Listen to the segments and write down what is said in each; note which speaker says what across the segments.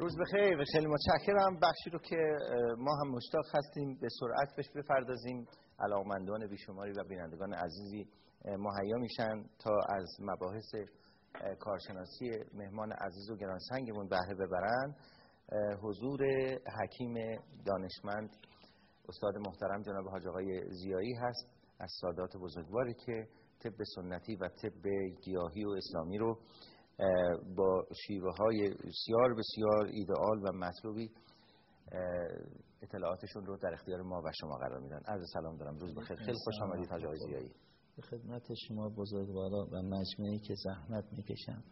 Speaker 1: روز بخیر خیلی متشکرم. بخشی رو که ما هم مشتاق هستیم به سرعت بهش بپردازیم. علاقمندان بیشماری و بینندگان عزیزی مهیا میشن تا از مباحث کارشناسی مهمان عزیز و گرانسنگمون بهره ببرن. حضور حکیم دانشمند استاد محترم جناب حاج آقای زیایی هست از سادات بزرگواری که طب سنتی و طب گیاهی و اسلامی رو با شیوه های بسیار بسیار ایدئال و مطلوبی اطلاعاتشون رو در اختیار ما و شما قرار میدن. عرض سلام دارم. روز بخیر. خیلی خوش آمدید حاج آقای
Speaker 2: به خدمت شما بزرگوارا و مجمعی که زحمت می‌کشن.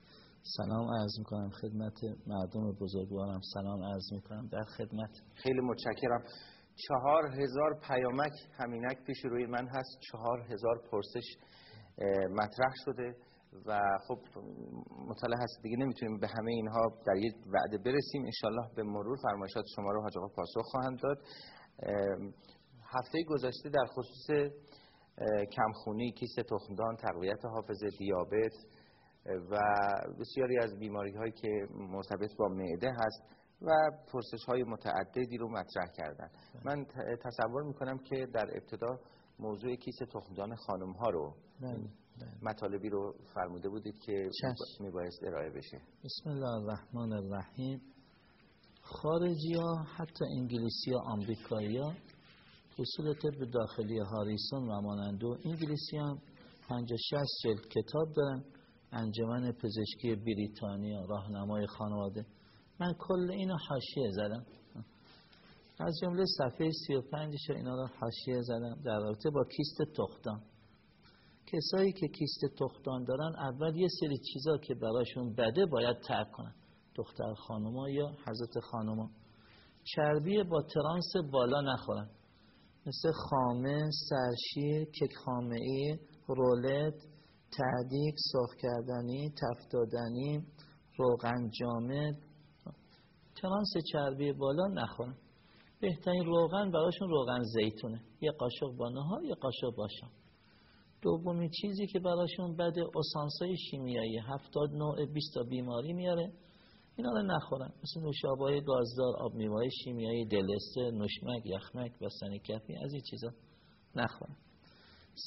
Speaker 2: سلام عرض می‌کنم خدمت مردم بزرگوارم. سلام عرض می‌کنم در خدمت.
Speaker 1: خیلی متشکرم. چهار هزار پیامک همینک پیش روی من هست. چهار هزار پرسش مطرح شده. و خب مطلع هست دیگه نمی‌تونیم به همه اینها در یک وعده برسیم. انشالله به مرور فرمایشات شما رو حاج پاسخ خواهند داد. هفته گذشته در خصوص کمخونی کیست تخمدان تقویت حافظه دیابت و بسیاری از بیماری هایی که مرتبط با معده هست و پرسش های متعددی رو مطرح کردن. من تصور می‌کنم که در ابتدا موضوع کیست تخمدان خانم ها رو بله. مطالبی رو فرموده بودید که میبایست ارائه بشه.
Speaker 2: بسم الله الرحمن الرحیم. خارجی ها حتی انگلیسی ها آمریکایی ها اصول طب داخلی هاریسون و مانندو انگلیسی هم 50 جلد کتاب دارن. انجمن پزشکی بریتانیا راهنمای خانواده. من کل اینو حاشیه زدم. از جمله صفحه 35 شو اینا رو حاشیه زدم در رابطه با کیست تختان کسایی که کیست تختان دارن اول یه سری چیزا که براشون بده باید ترک کنن. دختر خانوما یا حضرت خانوما. چربی با ترانس بالا نخورن. مثل خامه، سرشیر، کک خامه ای، رولت، تعدیق، سرخ کردنی، تفتادنی، روغن جامد. ترانس چربی بالا نخورن. بهترین روغن براشون روغن زیتونه. یه قاشق با نهار یه قاشق باشم دومین چیزی که براشون بده اسانسای شیمیایی. هفتاد نوع 20 تا بیماری میاره. اینا رو نخورن. مثل نوشابه گازدار آب میوه شیمیایی دلسته نوشمک یخمک و کفی از این چیزا نخورن.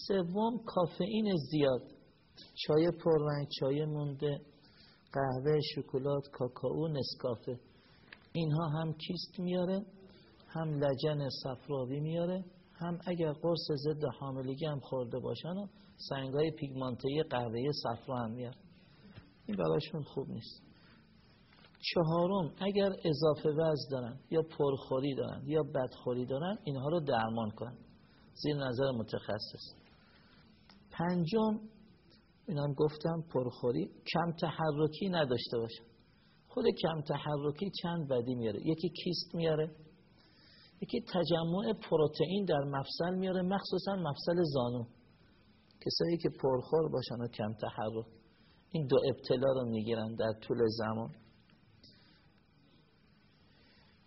Speaker 2: سوم کافئین زیاد. چای پررنگ چای مونده قهوه شکلات کاکائو نسکافه. اینها هم کیست میاره؟ هم لجن صفراوی میاره. هم اگر قرص ضد حاملگی هم خورده باشن و سنگای پیگمانتهی قهوه صفرا هم میاره این براشون خوب نیست. چهارم اگر اضافه وزن دارن یا پرخوری دارن یا بدخوری دارن اینها رو درمان کن. زیر نظر متخصص. پنجم اینم گفتم پرخوری کم تحرکی نداشته باشن. خود کم تحرکی چند بدی میاره؟ یکی کیست میاره؟ یکی تجمع پروتئین در مفصل میاره مخصوصا مفصل زانو. کسایی که پرخور باشن و کم تحرک. این دو ابتلا رو می‌گیرن در طول زمان.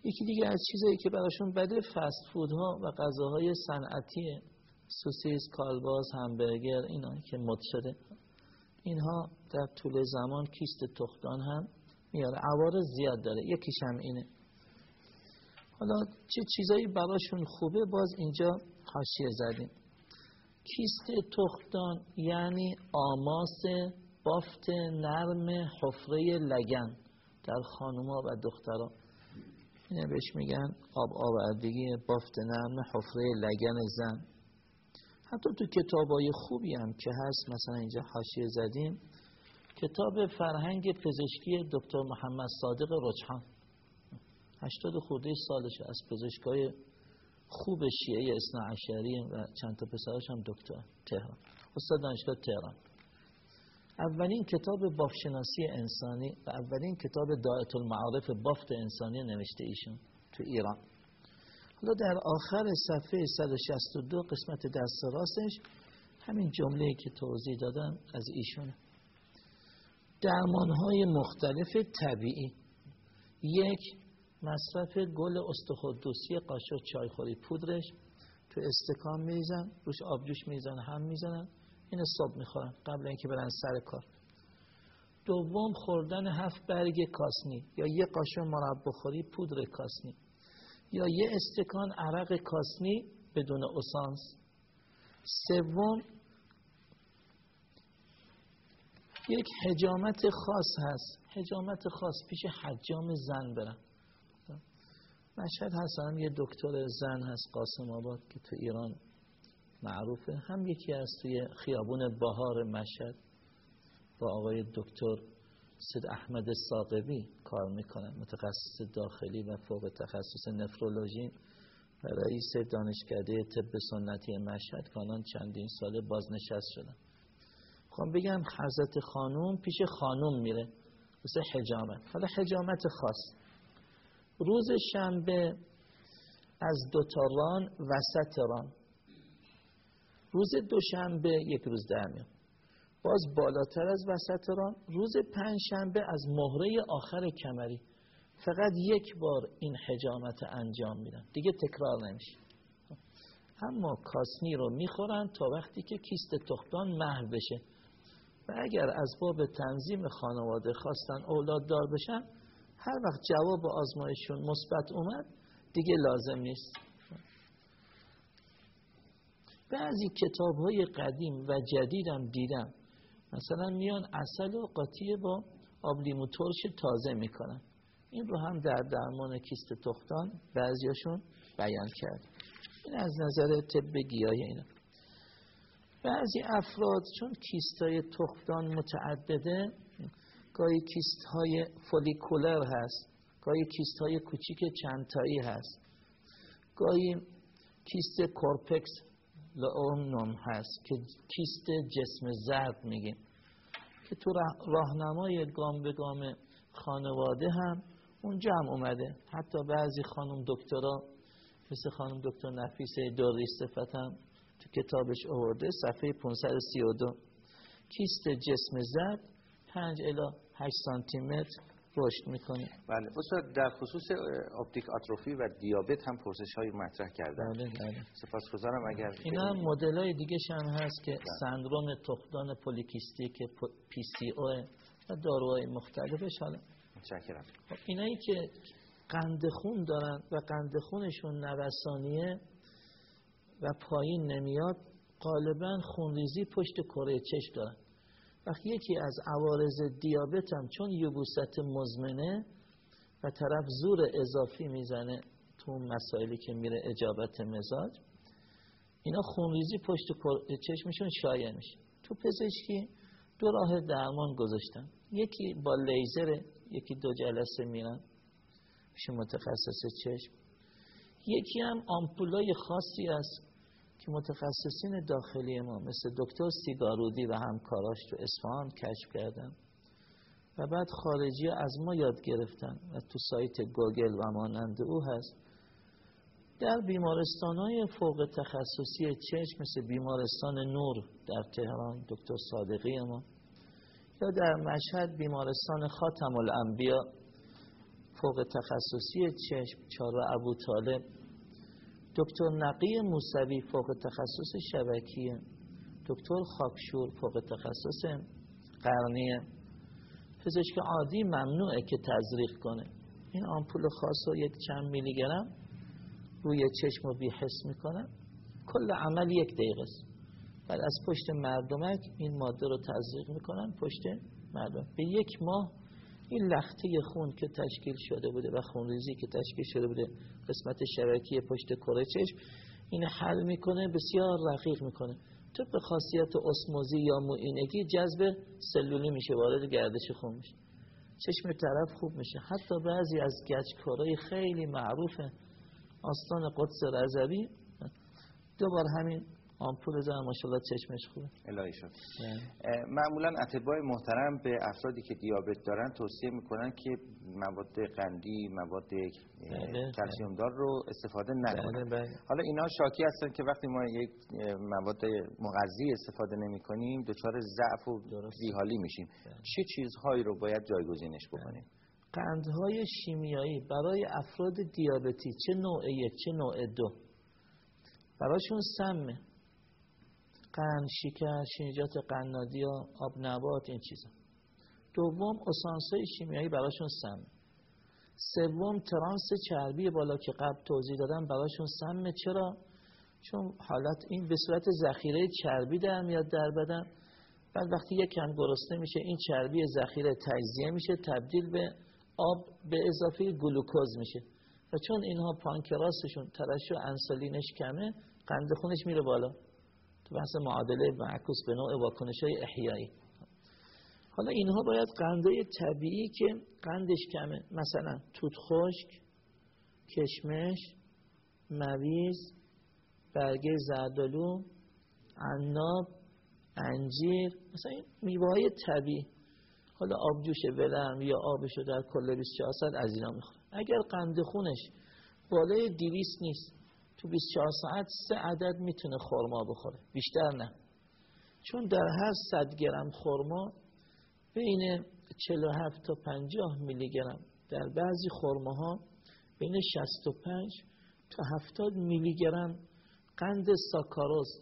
Speaker 2: یکی دیگه از چیزایی که براشون بده فست فودها و غذاهای صنعتی سوسیس، کالباس، همبرگر اینا که مد شده. اینها در طول زمان کیست تختان هم میاره. عوارض زیاد داره. یکیش هم اینه. حالا چه چیزایی براشون خوبه باز اینجا حاشیه زدیم. کیست تختان یعنی آماس بافت نرم حفره لگن در خانوما و دخترها اینه بهش میگن آب آوردگی بافت نرم حفره لگن زن. حتی تو کتابای خوبی هم که هست مثلا اینجا حاشیه زدیم. کتاب فرهنگ پزشکی دکتر محمد صادق رجحان. هشتاد خورده سالش از پزشکای خوب شیعه اسنا عشری و چند تا پسرش هم دکتر. تهران. استاد دانشگاه تهران. اولین کتاب بافشناسی انسانی و اولین کتاب دایت المعارف بافت انسانی نوشته ایشون تو ایران. حالا در آخر صفحه 162 قسمت دست راستش همین جمله که توضیح دادم از ایشون. درمانهای مختلف طبیعی. یک مصرف گل استخدوسی قاشق چایخوری پودرش تو استکان میریزن روش آبجوش میریزن هم می‌زنن این صبح می‌خورن قبل اینکه برن سر کار. دوم خوردن هفت برگ کاسنی یا یه قاشق مربا خوری پودر کاسنی یا یه استکان عرق کاسنی بدون اسانس. سوم یک حجامت خاص هست. حجامت خاص پیش حجام زن برم مشهد هست یه دکتر زن هست قاسم آباد که تو ایران معروفه. هم یکی از توی خیابون بهار مشهد. با آقای دکتر سید احمد ساقبی کار می‌کنن متخصص داخلی و فوق تخصص نفرولوژی و رئیس دانشکده طب سنتی مشهد کانان چندین ساله بازنشست شدن. خب بگم حضرت خانوم پیش خانوم میره مثل حجامت. حالا حجامت خاص. روز شنبه از دوتاران وسط ران. روز دوشنبه یک روز در میاد باز بالاتر از وسط ران. روز پنجشنبه از مهره آخر کمری. فقط یک بار این حجامت انجام میدن. دیگه تکرار نمیشه. اما کاسنی رو می‌خورن تا وقتی که کیست تختان محو بشه. و اگر از باب تنظیم خانواده خواستن اولاد دار بشن هر وقت جواب آزمایشون مثبت اومد دیگه لازم نیست. بعضی کتاب های قدیم و جدیدم دیدم. مثلا میان اصل و قاطی با آبلیمو ترش تازه می‌کنن. این رو هم در درمان کیست تختان بعضیاشون بیان کرد. این از نظر طب گیاه اینا. بعضی افراد چون کیست های تخمدان متعدده گاهی کیست های follicular هست گاهی کیست های کوچیک چندتایی هست. گاهی کیست corpus luteum هست که کیست جسم زرد میگیم. که تو راهنمای گام به گام خانواده هم اونجا هم اومده. حتی بعضی خانم دکترا مثل خانم دکتر نفیسه دوری صفت هم تو کتابش آورده صفحه 532 کیست جسم زرد؟ 5 الی 8 سانتی متر رشد می‌کنه.
Speaker 1: بله استاد در خصوص optic atrophy و دیابت هم پرسش های مطرح کردن.
Speaker 2: بله بله.
Speaker 1: سپاسگزارم اگر
Speaker 2: این هم مدل های دیگه هم هست که بله. سندروم تخمدان polycystic PCO و داروهای مختلفش. حالا
Speaker 1: متشکرم.
Speaker 2: خب اینایی که قند خون دارن و قند خونشون نوسانیه و پایین نمیاد غالبا خونریزی پشت کره چشم دارن. وقتی یکی از عوارض دیابت هم چون یبوست مزمنه و طرف زور اضافی می‌زنه تو مسائلی که میره اجابت مزاج اینا خونریزی پشت چشمشون شایع میشه. تو پزشکی دو راه درمان گذاشتن. یکی با لیزر یکی دو جلسه میرن پیش متخصص چشم. یکی هم آمپولای خاصی است که متخصصین داخلی ما مثل دکتر سیگارودی و همکاراش تو اصفهان کشف کردن و بعد خارجی از ما یاد گرفتن و تو سایت گوگل و مانند او هست. در بیمارستان های فوق تخصصی چشم مثل بیمارستان نور در تهران دکتر صادقی ما یا در مشهد بیمارستان خاتم الانبیا فوق تخصصی چشم چار ابو طالب دکتر نقی موسوی فوق تخصص شبکیه دکتر خاکشور فوق تخصص قرنیه. پزشک عادی ممنوعه که تزریق کنه. این آمپول خاص رو یک چند میلی گرم روی چشم رو بیحس می‌کنن کل عمل یک دقیقه است. بعد از پشت مردمک این ماده رو تزریق می‌کنن پشت مردم. به یک ماه این لخته خون که تشکیل شده بوده و خونریزی که تشکیل شده بوده قسمت شبکی پشت کره چشم این حل می‌کنه بسیار رقیق می‌کنه. تو به خاصیت اسموزی یا موینگی جذب سلولی میشه وارد گردش خون میشه. چشم طرف خوب میشه. حتی بعضی از گچکارای خیلی معروفه آستان قدس رضوی دوبار همین آمپول زن ماشاءالله چشمش خوبه.
Speaker 1: الهی شد معمولا اطبای محترم به افرادی که دیابت دارن توصیه می‌کنن که مواد قندی مواد بله، کلسیوم دار رو استفاده نکنن. بله، بله. حالا اینا شاکی هستن که وقتی ما یک مواد مغذی استفاده نمی کنیم دچار ضعف و بیحالی میشیم. چه چیزهایی رو باید جایگزینش بکنیم؟
Speaker 2: قندهای شیمیایی برای افراد دیابتی چه نوع یک چه نوع دو؟ براشون سمه. قند شکر شینجات قنادی آب نبات این چیزا. دوم اسانسای شیمیایی براشون سم. سوم ترانس چربی بالا که قبل توضیح دادم براشون سمه. چرا؟ چون حالت این به صورت ذخیره چربی در میاد در بدن. بعد وقتی یک کم گرسنه میشه این چربی ذخیره تجزیه میشه تبدیل به آب به اضافه گلوکوز میشه. و چون اینها پانکراسشون ترشح انسولینش کمه قند خونش میره بالا. تو بحث معادله معکوس به نوع واکنش های احیایی. حالا اینها باید قندهای طبیعی که قندش کمه. مثلا توت خشک کشمش مویز برگه زردالو عناب انجیر مثلا این میوه طبیعی. حالا آبجوش ولرم یا آبشو در کل 24 ساعت از اینا می‌خوره اگر قند خونش بالای 200 نیست تو 24 ساعت سه عدد می‌تونه خورما بخوره. بیشتر نه. چون در هر 100 گرم خورما بین 47 تا 50 میلی گرم. در بعضی خورماها بین 65 تا 70 میلی گرم قند ساکاروز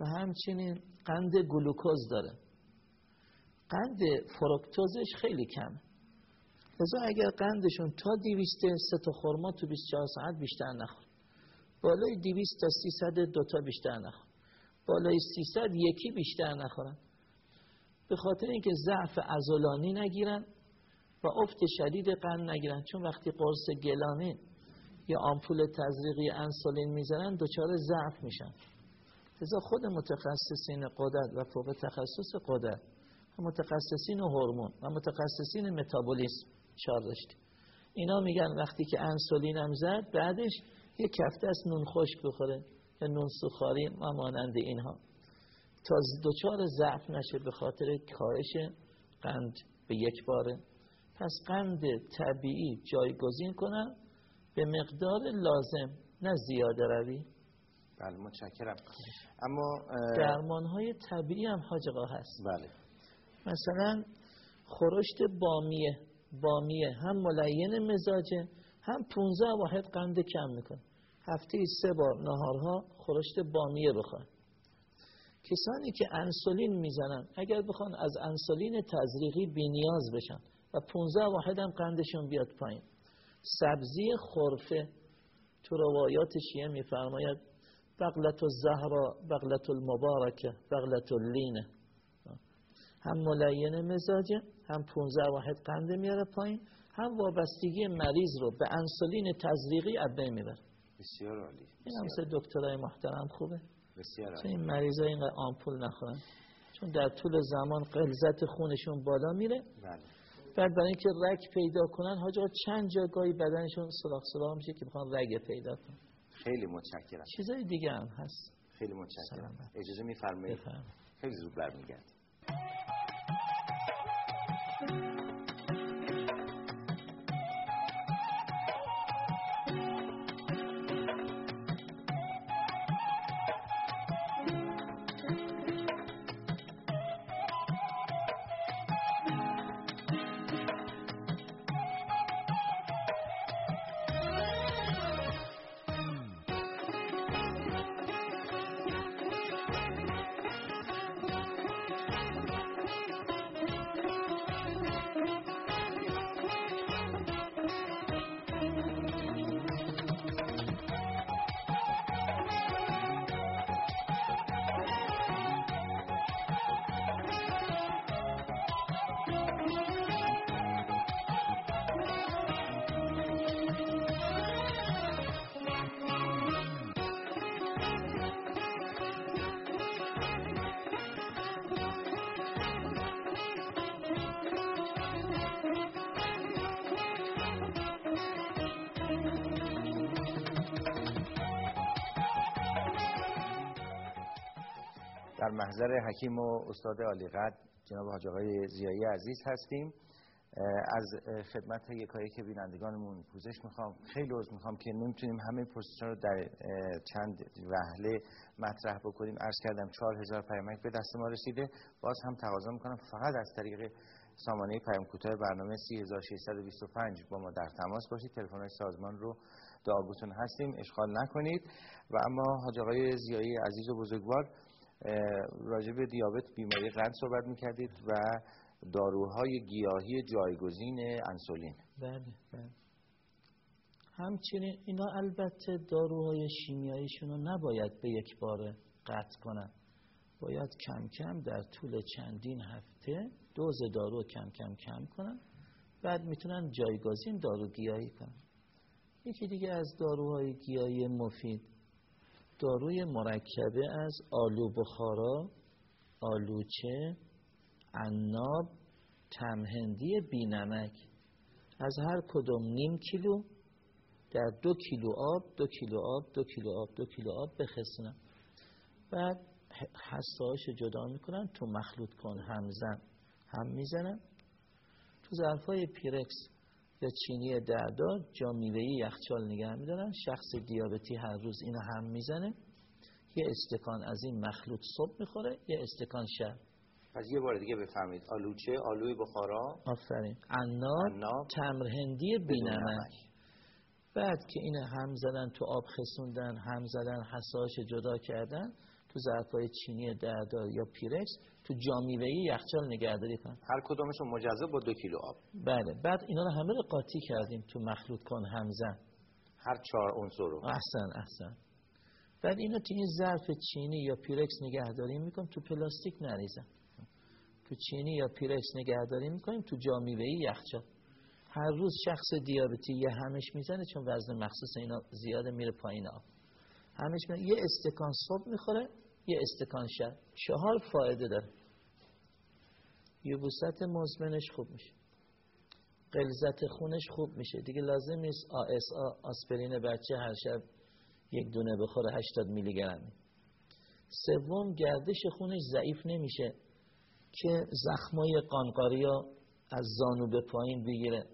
Speaker 2: و همچنین قند گلوکوز داره. قند فروکتوزش خیلی کم لذا اگر قندشون تا 200 سه تا خورما تو 24 ساعت بیشتر نخور بالای 200 تا 300 دوتا بیشتر نخور. بالای 300 یکی بیشتر نخورن. به خاطر اینکه ضعف عضلانی نگیرن و افت شدید قند نگیرن. چون وقتی قرص گلامین یا آمپول تزریقی انسولین می‌زنن دچار ضعف میشن. لذا خود متخصصین قدرت و فوق تخصص قدرت و متخصصین هورمون و متخصصین متابولیسم چار داشتیم. اینا میگن وقتی که انسولین هم زد بعدش یه کفته از نون خشک بخوره یا نون سخاری و مانند اینها. تا دچار ضعف نشه به خاطر کاهش قند به یک باره. پس قند طبیعی جایگزین کنن به مقدار لازم نه زیاده روی.
Speaker 1: بله متشکرم. اما
Speaker 2: درمان های طبیعی هم حاج هست.
Speaker 1: بله.
Speaker 2: مثلا خورشت بامیه. بامیه هم ملین مزاجه هم 15 واحد قند کم می‌کنه. هفته سه بار نهارها خورشت بامیه بخوان کسانی که انسولین می‌زنن اگر بخوان از انسولین تزریقی بینیاز بشن و 15 واحد هم قندشون بیاد پایین. سبزی خرفه تو روایات شیعه میفرماید بغلت الزهرا بغلت المبارکه بغلت اللینه. هم ملین مزاجه هم 15 واحد قند میاره پایین هم وابستگی مریض رو به انسولین تزریقی بین می‌بره.
Speaker 1: بسیار عالی
Speaker 2: این هم دکترای محترم خوبه.
Speaker 1: بسیار
Speaker 2: چون این مریضا اینقدر آمپول نخورن. چون در طول زمان قلزت خونشون بالا میره.
Speaker 1: بله.
Speaker 2: بعد برای اینکه رگ پیدا کنن حاجا چند جاگاهی بدنشون سراخ سراخ میشه که بخوان رگ پیدا کنن.
Speaker 1: خیلی متشکرم.
Speaker 2: چیزای دیگه هم هست.
Speaker 1: خیلی متشکرم. اجازه میفرمایید. خیلی زود برمیگرد در محضر حکیم و استاد عالیقدر جناب حاج آقای زیایی عزیز هستیم. از خدمت یکایی که بینندگانمون پوزش می‌خوام. خیلی عذر می‌خوام که نمی‌تونیم همه پرسشان رو در چند وهله مطرح بکنیم. عرض کردم چهار هزار پیامک به دست ما رسیده. باز هم تقاضا می‌کنم فقط از طریق سامانه پیام کوتاه برنامه 3625 با ما در تماس باشید. تلفن سازمان رو دعاگوتون هستیم. اشغال نکنید. و اما حاج آقای زیایی عزیز و بزرگوار راجع به دیابت بیماری قند صحبت می‌کردید و داروهای گیاهی جایگزین انسولین.
Speaker 2: بله بله. همچنین اینا البته داروهای شیمیاییشون رو نباید به یک بار قطع کنن. باید کم کم در طول چندین هفته دوز دارو کم کم کم کنن. بعد می‌تونن جایگزین دارو گیاهی کنن. یکی دیگه از داروهای گیاهی مفید داروی مرکبه از آلو بخارا آلوچه عناب تمهندی بینمک. از هر کدوم نیم کیلو در دو کیلو آب دو کیلو آب دو کیلو آب دو کیلو آب بخستونم بعد حساش جدا می‌کنن تو مخلوط کن همزن. هم می‌زنن. تو ظرفای پیرکس یا چینی دردار جا میوهی یخچال نگه میدارن. شخص دیابتی هر روز اینو هم می‌زنه. یه استکان از این مخلوط صبح می‌خوره یه استکان شب.
Speaker 1: پس یه بار دیگه بفهمید. آلوچه آلوی بخارا.
Speaker 2: آفرین. عناب تمر هندی بینمک. بعد که این هم زدن تو آب خسوندن هم زدن حساش جدا کردن تو ظرفای چینی دردار یا پیرکس تو جامیوه‌ای یخچال نگهداری کن.
Speaker 1: هر کدومشون مجزا با دو کیلو آب.
Speaker 2: بله. بعد اینا رو همه رو قاطی کردیم تو مخلوط کن همزن
Speaker 1: هر چهار عنصر رو.
Speaker 2: احسن احسن. بعد اینا تو این ظرف چینی یا پیرکس نگهداری می‌کنیم تو پلاستیک نریزن. تو چینی یا پیرکس نگهداری می‌کنیم تو جامیوه‌ای یخچال. هر روز شخص دیابتی یه همش می‌زنه چون وزن مخصوص اینا زیاده میره پایین آب. همش یه استکان صبح می‌خوره یه استکان شب. چهار فایده داره. یبوست مزمنش خوب میشه. قلزت خونش خوب میشه. دیگه لازم نیست آ آسپرین بچه هر شب یک دونه بخوره 80 میلی گرم. سوم گردش خونش ضعیف نمیشه که زخمای قانقاریا از زانو به پایین بگیره.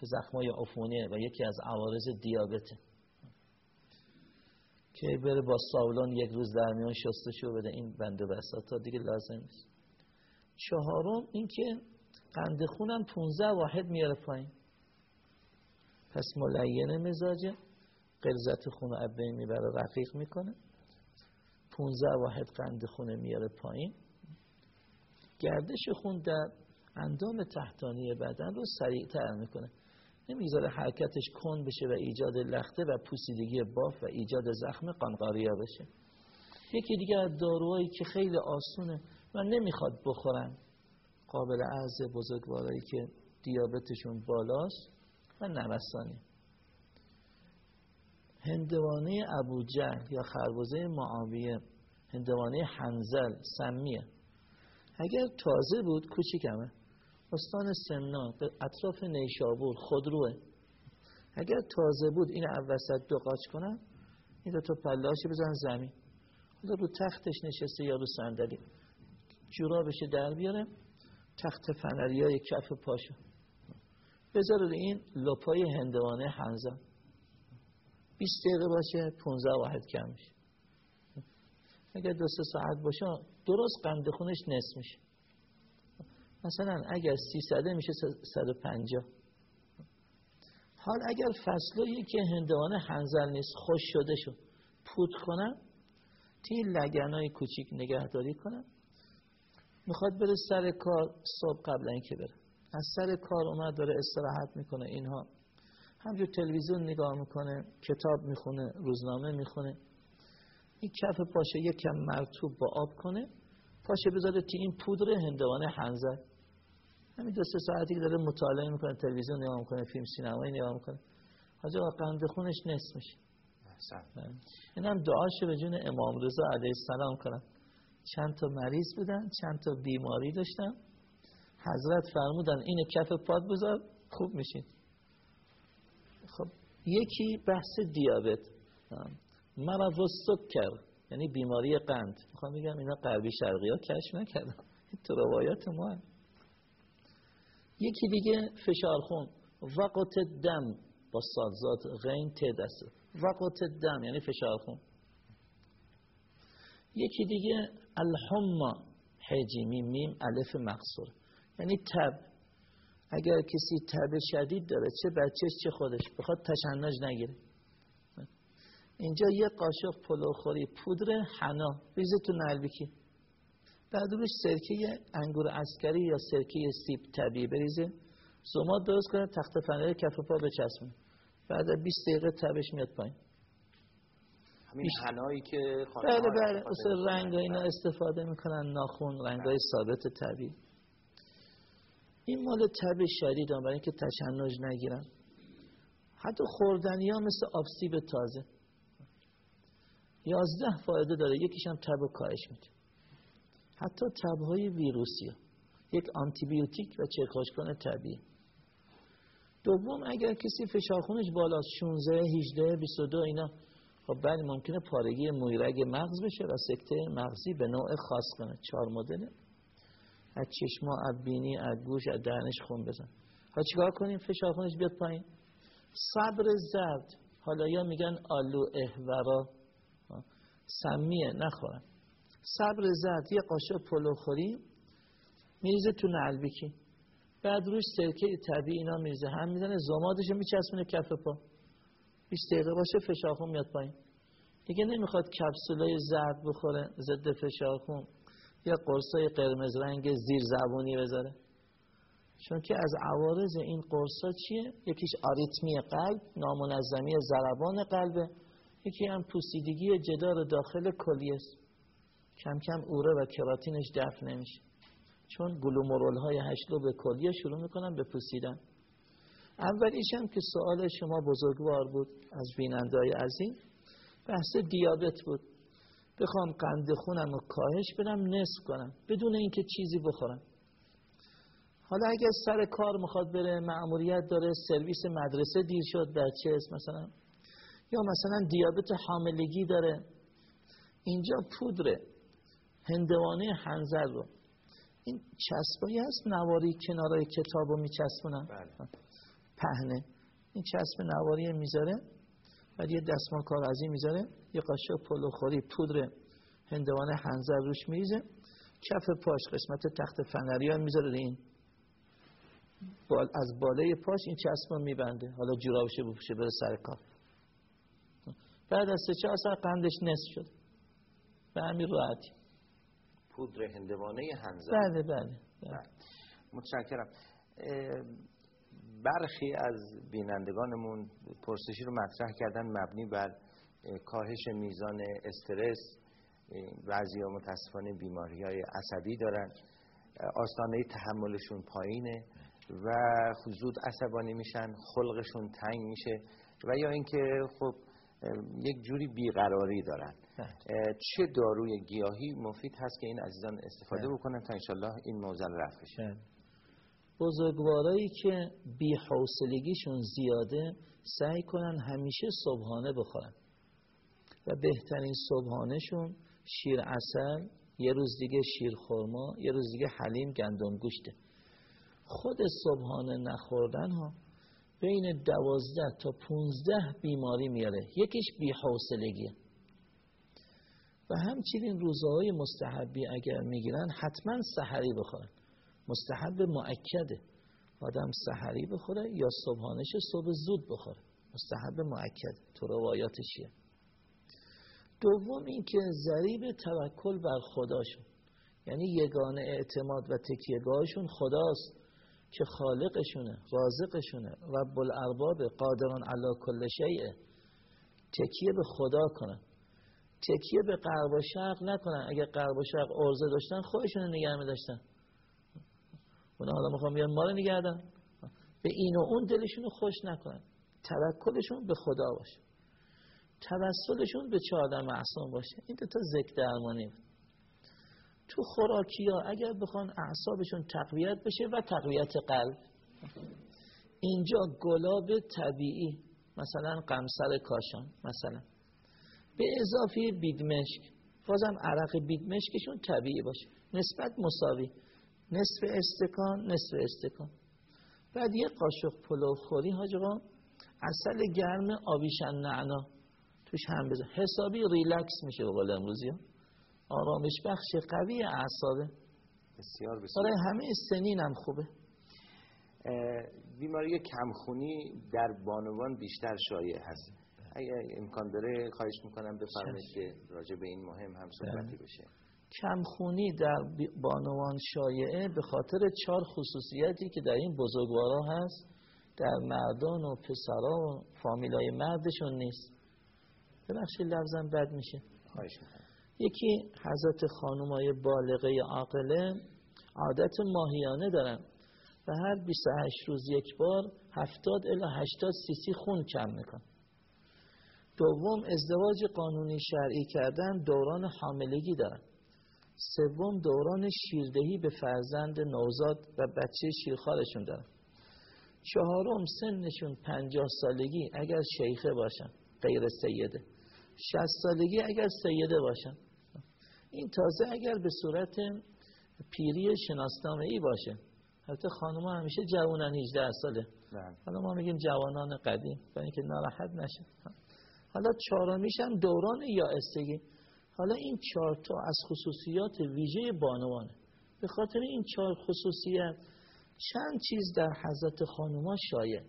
Speaker 2: که زخمای عفونیه و یکی از عوارض دیابته. که بره با ساولان یک روز در میان شستشو بده. این بنده تا دیگه لازم نیست. چهارم اینکه قند خونم 15 واحد میاره پایین. پس ملین مزاجه. قلزت خون رو می‌بره رفیق می‌کنه. 15 واحد قند خونه میاره پایین. گردش خون در اندام تحتانی بدن رو سریعتر می‌کنه. نمی‌ذاره حرکتش کن بشه و ایجاد لخته و پوسیدگی باف و ایجاد زخم قانقاریا بشه. یکی دیگه از داروهایی که خیلی آسونه و نمی‌خواد بخورن قابل عرض بزرگوارایی که دیابتشون بالاست و نوسانی. هندوانه ابو جهل یا خربزه معاویه هندوانه حنزل سمیه. اگر تازه بود کوچیکمه. استان سمنان به اطراف نیشابور خودروه. اگر تازه بود این وسط دو قاچ کنن این دو تا پلاشی بزن زمین. حالا رو تختش نشسته یا رو صندلی. جورا بشه در بیاره تخت فنری های کف پاشو. بذار این لپای هندوانه حنزم 20 دقیقه باشه 15 واحد کم میشه. اگر دو ساعت باشه درست قند خونش نصف میشه. مثلا اگر 300 میشه 150 حال اگر فصلایی که هندوانه هنزل نیست خوش شده شد پود کنم تی لگنای کوچیک نگهداری کنم می‌خواد بره سر کار صبح قبل اینکه بره. از سر کار اومد داره استراحت می‌کنه اینها. همجور تلویزیون نگاه می‌کنه کتاب می‌خونه روزنامه می‌خونه. این کف پاشه یک کم مرتوب با آب کنه. پاشه بذاره تی این پودر هندوانه هنزل همین دو سه ساعتی که داره مطالعه می‌کنه تلویزیون نگاه می‌کنه فیلم سینمایی نگاه می‌کنه. حاجی قند خونش نصف میشه. این هم دعاشه به جون امام رضا علیه السلام کنم. چند تا مریض بودن چند تا بیماری داشتن. حضرت فرمودن این کف پاد بذار خوب میشین. خب یکی بحث دیابت. مرض سکر یعنی بیماری قند. می‌خوام بگم اینا غربی شرقی ها کشف نکردن. تو روایات ما یکی دیگه فشار خون وقت دم. با سازات غین تدسته وقت دم یعنی فشار خون یکی دیگه الحما. حجیمی میم الف مقصور. یعنی تب. اگر کسی تب شدید داره چه بچهش چه خودش. بخواد تشنج نگیره. اینجا یه قاشق پلوخوری پودر حنا ریزه تو نلبیکی. بعد روش سرکه انگور عسکری یا سرکه سیب طبیعی بریزه. زماد درست کنه تخت فنری کف پا بچسبونه بعد از 20 دقیقه تبش میاد پایین.
Speaker 1: همین حنایی که
Speaker 2: بله بله. اصلا رنگ اینا استفاده می‌کنن ناخون رنگ های ثابت طبیعی. این مال تب شدید برای اینکه تشنج نگیرن. حتی خوردنی ها مثل آبسیب تازه. یازده فایده داره. یکیش هم تب و کاهش میده. حتی تب های ویروسی. ها. یک آنتیبیوتیک و چرخاشکن طبیعی. دوم اگر کسی فشارخونش بالا 16 18 22 اینا خب بعد ممکنه پارگی مویرگ مغز بشه و سکته مغزی به نوع خاص کنه. چهار مدل از چشما از بینی از گوش از دهنش خون بزن. ها چیکار کنیم؟ فشار خونش بیاد پایین. صبر زرد. حالا یا میگن آلو احورا. سمیه نخورن صبر زرد یه قاشق پلو خوری میریزه تو نلبیکی بعد روش سرکه طبیعی اینا میریزه. هم می‌زنه زمادش میچسبونه کف پا. 20 دقیقه باشه فشار خون میاد پایین. دیگه نمی‌خواد کپسولای زرد بخوره ضد فشار خون یا قرصای قرمز رنگ زیر زبونی بذاره. چون که از عوارض این قرصا چیه؟ یکیش آریتمی قلب نامنظمی ضربان قلبه. یکی هم پوسیدگی جدار داخل کلیه است کم کم اوره و کراتینش دفع نمیشه. چون گلومرول های هشلو به کلیه شروع می‌کنن به پوسیدن. اولیش هم که سوال شما بزرگوار بود از بینندهای عظیم بحث دیابت بود. بخوام قند خونم رو کاهش بدم نصف کنم بدون اینکه چیزی بخورم. حالا اگر سر کار می‌خواد بره معمولیت داره سرویس مدرسه دیر شد بچه مثلا یا مثلا دیابت حاملگی داره. اینجا پودره. هندوانه هنزل رو. این چسبایی هست نواری کنارای کتاب رو میچسبونن؟ بله. پهنه. این چسب نواری می‌ذاره. بعد یه دستمال کاغذی می‌ذاره. یه قاشق پلوخوری پودر هندوانه هنزر روش میریزه. کف پاش قسمت تخت فنری ها می‌ذاره. این بال از بالای پاش این چسب میبنده. حالا جورابشه بپوشه بره سر کار. بعد از سه چهار ساعت قندش نصف شد. به همین راحتی.
Speaker 1: پودر هندوانه هنزر
Speaker 2: بله بله, بله. بله.
Speaker 1: متشکرم. برخی از بینندگانمون پرسشی رو مطرح کردن مبنی بر کاهش میزان استرس بعضی ها متاسفانه بیماری های عصبی دارن. آستانه تحملشون پایینه و زود عصبانی میشن خلقشون تنگ میشه و یا اینکه خب یک جوری بیقراری دارن. چه داروی گیاهی مفید هست که این عزیزان استفاده. بکنن تا انشالله این موزل رفت بشه.
Speaker 2: بزرگوارایی که بی حوصلگیشون زیاده سعی کنن همیشه صبحانه بخورن و بهترین صبحانهشون شیر اصل یه روز دیگه شیر خورما یه روز دیگه حلیم گندم گوشته خود صبحانه نخوردن ها بین دوازده تا پونزده بیماری میاره. یکیش بی حوصلگیه و همچنین روزهای مستحبی اگر می‌گیرن حتما سحری بخورن. مستحب معکده آدم سحری بخوره یا صبحانش صبح زود بخوره. مستحب معکد تو روایاتشیه دوم اینکه ذریب توکل بر خداشون. یعنی یگانه اعتماد و تکیهگاهشون خداست. که خالقشونه رازقشونه. رب الارباب قادران علا کل شیعه تکیه به خدا کنن. تکیه به قرب و شرق نکنن. اگر قرب و شرق ارزه داشتن خودشون نگه داشتن اونا حالا می‌خوام بیان ما نگردن. به این و اون دلشون رو خوش نکنن. توکلشون به خدا باشه. توسلشون به چهار معصوم باشه. این دو تا ذکر درمانی تو خوراکی ها اگر بخوان اعصابشون تقویت بشه و تقویت قلب. اینجا گلاب طبیعی مثلا قمصر کاشان مثلا. به اضافه بیدمشک. بازم عرق بیدمشکشون طبیعی باشه. نسبت مساوی. نصف استکان نصف استکان. بعد یه قاشق پلو خوری حاج عسل گرم آویشن نعنا. توش هم بزن حسابی ریلکس میشه به قول امروزی ها. آرامش بخش قوی اعصابه.
Speaker 1: بسیار بسیار.
Speaker 2: برای همه سنین هم خوبه
Speaker 1: بیماری کمخونی در بانوان بیشتر شایع هست. اگر امکان داره خواهش می‌کنم بفرمایید که راجع به این مهم هم صحبتی بله. بشه.
Speaker 2: کمخونی در بانوان شایعه به خاطر چهار خصوصیتی که در این بزرگوارا هست. در مردان و پسرا و فامیلای مردشون نیست. ببخشید لفظم بد میشه. یکی حضرت خانمای بالغه عاقله عادت ماهیانه دارن و هر 28 روز یک بار 70 الی 80 سیسی خون کم میکن دوم ازدواج قانونی شرعی کردن دوران حاملگی دارن. سوم دوران شیردهی به فرزند نوزاد و بچه شیرخوارشون دارن. چهارم سنشون پنجاه سالگی اگر شیخه باشن غیر سیده. شست سالگی اگر سیده باشن. این تازه اگر به صورت پیری شناسنامه ای باشه. حتی خانم همیشه جوانن 18 ساله. بله. حالا ما میگیم جوانان قدیم برای اینکه ناراحت نشه حالا چهارمیش هم دوران یا استگی حالا این چهار تا از خصوصیات ویژه بانوانه. به خاطر این چهار خصوصیت چند چیز در حضرت خانوما شایع.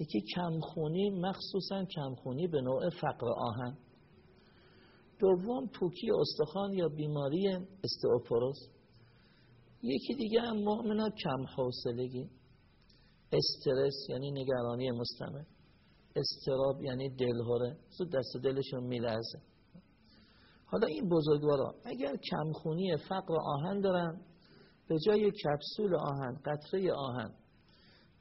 Speaker 2: یکی کمخونی مخصوصا کمخونی به نوع فقر آهن. دوم پوکی استخوان یا بیماری استئوپوروز یکی دیگه هم مؤمنا کم حوصلگی. استرس یعنی نگرانی مستمر استراب یعنی دلهوره. زود دست دلشون میلرزه. حالا این بزرگوارا اگر کمخونی فقر آهن دارن به جای کپسول آهن قطره آهن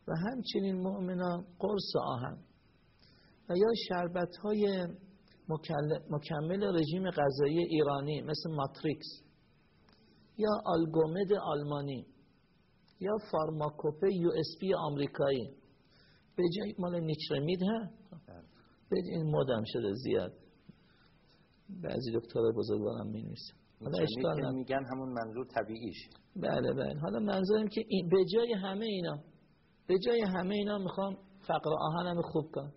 Speaker 2: و همچنین مؤمنا قرص آهن و یا شربت های مکمل رژیم غذایی ایرانی مثل ماتریکس یا آلگومد آلمانی یا فارماکوپه یو اس پی آمریکایی. به جای مال نیچرمید ها؟ به این مدم شده زیاد. بعضی دکتر بزرگوارم می نویسن
Speaker 1: حالا اشکال میگن همون منظور طبیعیش.
Speaker 2: بله بله. حالا منظورم که این به جای همه اینا به جای همه اینا می‌خوام فقر آهنم خوب کنم.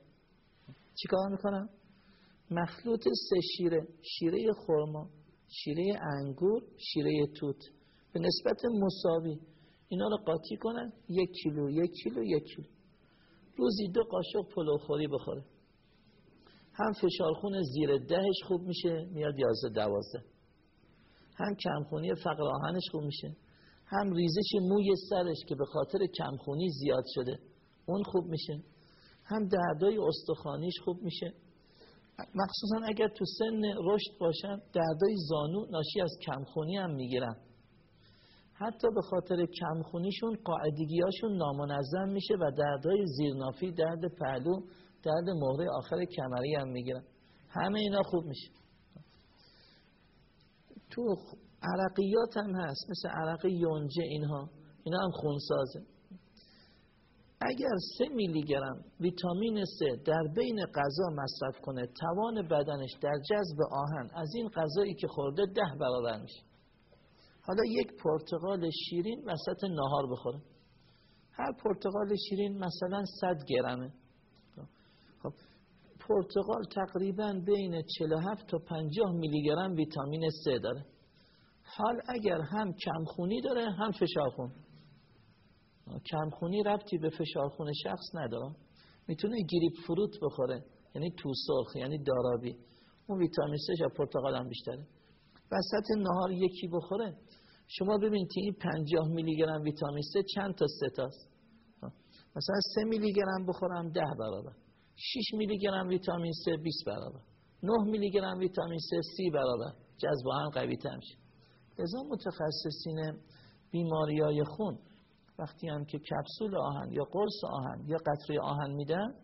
Speaker 2: چیکار می‌کنم؟ مخلوط سه شیره شیره خرما شیره انگور شیره توت. به نسبت مساوی اینا رو قاطی کنن یک کیلو یک کیلو یک کیلو. روزی دو قاشق پلوخوری بخوره. هم فشارخون زیر دهش خوب میشه میاد یازده دوازده. هم کمخونی فقر آهنش خوب میشه. هم ریزش موی سرش که به خاطر کمخونی زیاد شده اون خوب میشه. هم دردای استخوانیش خوب میشه. مخصوصا اگر تو سن رشد باشن دردای زانو ناشی از کمخونی هم می‌گیرن. حتی به خاطر کمخونیشون قاعدگیاشون نامنظم میشه و دردای زیرنافی درد پهلو درد مهره آخر کمری هم می‌گیرن. همه اینا خوب میشه. تو عرقیات هم هست مثل عرق یونجه اینها. اینا هم خونسازه. اگر سه میلی گرم ویتامین سه در بین غذا مصرف کنه توان بدنش در جذب آهن از این غذایی که خورده ده برابر میشه. حالا یک پرتقال شیرین وسط نهار بخوره. هر پرتقال شیرین مثلا 100 گرمه. خب پرتقال تقریبا بین 47 تا 50 میلی گرم ویتامین C داره. حال اگر هم کمخونی داره هم فشارخون کمخونی ربطی به فشارخون شخص نداره. می‌تونه گریپ فروت بخوره یعنی تو سرخ یعنی دارابی. اون ویتامین C یا پرتقال هم بیشتره. وسط نهار یکی بخوره. شما ببینید این 50 میلی گرم ویتامین C چند تا ستاست مثلا 3 میلی گرم بخورم 10 برابر. 6 میلی گرم ویتامین C 20 برابر. 9 میلی گرم ویتامین C 30 برابر. جذب هم قوی تر میشه. لذا متخصصین بیماریای خون وقتی هم که کپسول آهن یا قرص آهن یا قطره آهن میدن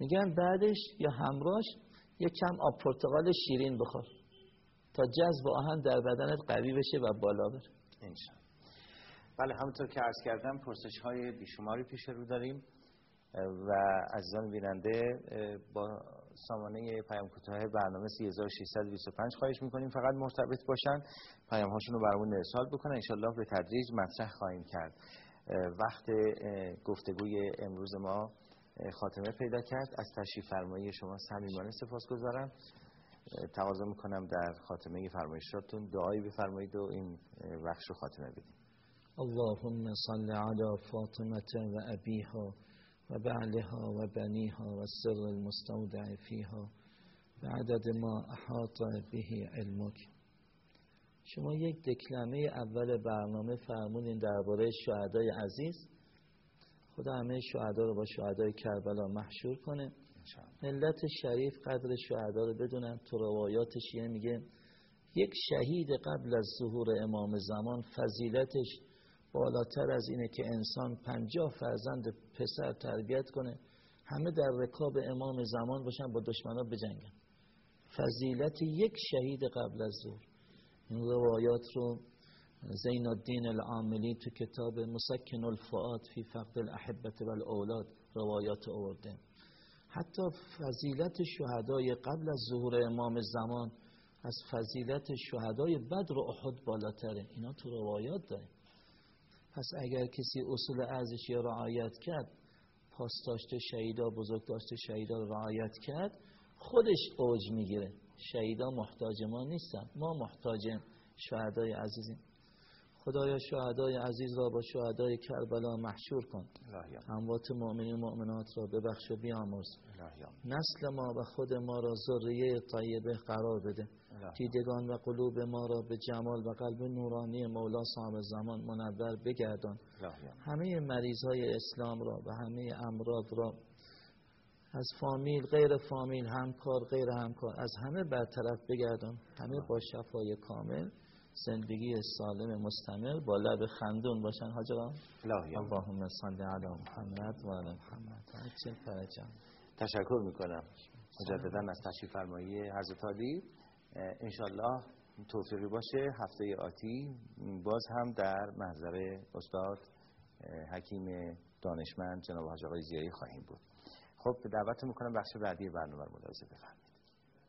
Speaker 2: میگن بعدش یا همراش یک کم آب پرتقال شیرین بخور تا جذب آهن در بدنت قوی بشه و بالا بره.
Speaker 1: بله همونطور که عرض کردم پرسش های بیشماری پیش رو داریم و عزیزان بیننده با سامانه پیام کوتاه برنامه 3625 خواهش می‌کنیم فقط مرتبط باشن. پیام هاشون رو برامون ارسال بکنن. انشالله به تدریج مطرح خواهیم کرد. وقت گفتگوی امروز ما خاتمه پیدا کرد. از تشریف فرمایی شما صمیمانه سپاس گذارم تقاضا می‌کنم در خاتمه فرمایشاتون دعایی بفرمایید و این بخش رو خاتمه بدیم.
Speaker 2: اللهم صل علی فاطمه و ابیها و بعلها و بنیها و سر المستودع فیها. و عدد ما احاط به علمک. شما یک دکلمه اول برنامه فرمونین درباره شهدای عزیز. خدا همه شهدا رو با شهدای کربلا محشور کنه. ملت شریف قدر شهدا رو بدونن. تو روایاتش یه میگه یک شهید قبل از ظهور امام زمان فضیلتش بالاتر از اینه که انسان پنجاه فرزند پسر تربیت کنه. همه در رکاب امام زمان باشن با دشمنا بجنگن. فضیلت یک شهید قبل از ظهور. این روایات رو زین الدین العاملی تو کتاب مسکن الفعاد فی فقد الاحبت و الاولاد روایات آورده. حتی فضیلت شهدای قبل از ظهور امام زمان از فضیلت شهدای بدر و احد بالاتره. اینا تو روایات داره پس اگر کسی اصول یا رعایت کرد پاسداشت شهیدا بزرگ داشته شهیدا رعایت کرد خودش اوج می‌گیره. شهیدا محتاج ما نیستن. ما محتاج شهدای عزیزیم. خدایا شهدای عزیز را با شهدای کربلا محشور کن. اموات مؤمنین و مؤمنات را ببخش و بیامرز. نسل ما و خود ما را ذریه طیبه قرار بده. دیدگان و قلوب ما را به جمال و قلب نورانی مولا صاحب زمان منور بگردان. همه مریض های اسلام را و همه امراض را از فامیل غیر فامیل همکار غیر همکار از همه برطرف بگردان. همه با شفای کامل زندگی سالم مستمر با لب خندون باشن. حاجران اللهم صل علی محمد و علی محمد.
Speaker 1: تشکر می‌کنم. مجددا از تشریف فرمایی حضرت علی انشالله توفیقی باشه. هفته آتی باز هم در محضر استاد حکیم دانشمند جناب حاج آقای زیایی خواهیم بود. خب دعوت می‌کنم بخش بعدی برنامه رو ملاحظه بفرمایید.